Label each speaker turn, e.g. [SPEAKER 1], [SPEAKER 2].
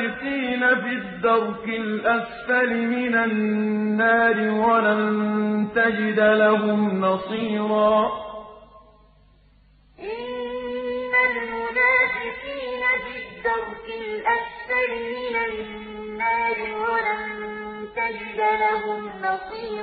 [SPEAKER 1] الْمُنَافِقِينَ فِي الدَّرْكِ الْأَسْفَلِ مِنَ النَّارِ وَلَن تَجِدَ لَهُمْ نَصِيرًا.
[SPEAKER 2] إِنَّ الْمُنَافِقِينَ فِي الدَّرْكِ الْأَسْفَلِ مِنَ النَّارِ وَلَن تَجِدَ لَهُمْ نَصِيرًا.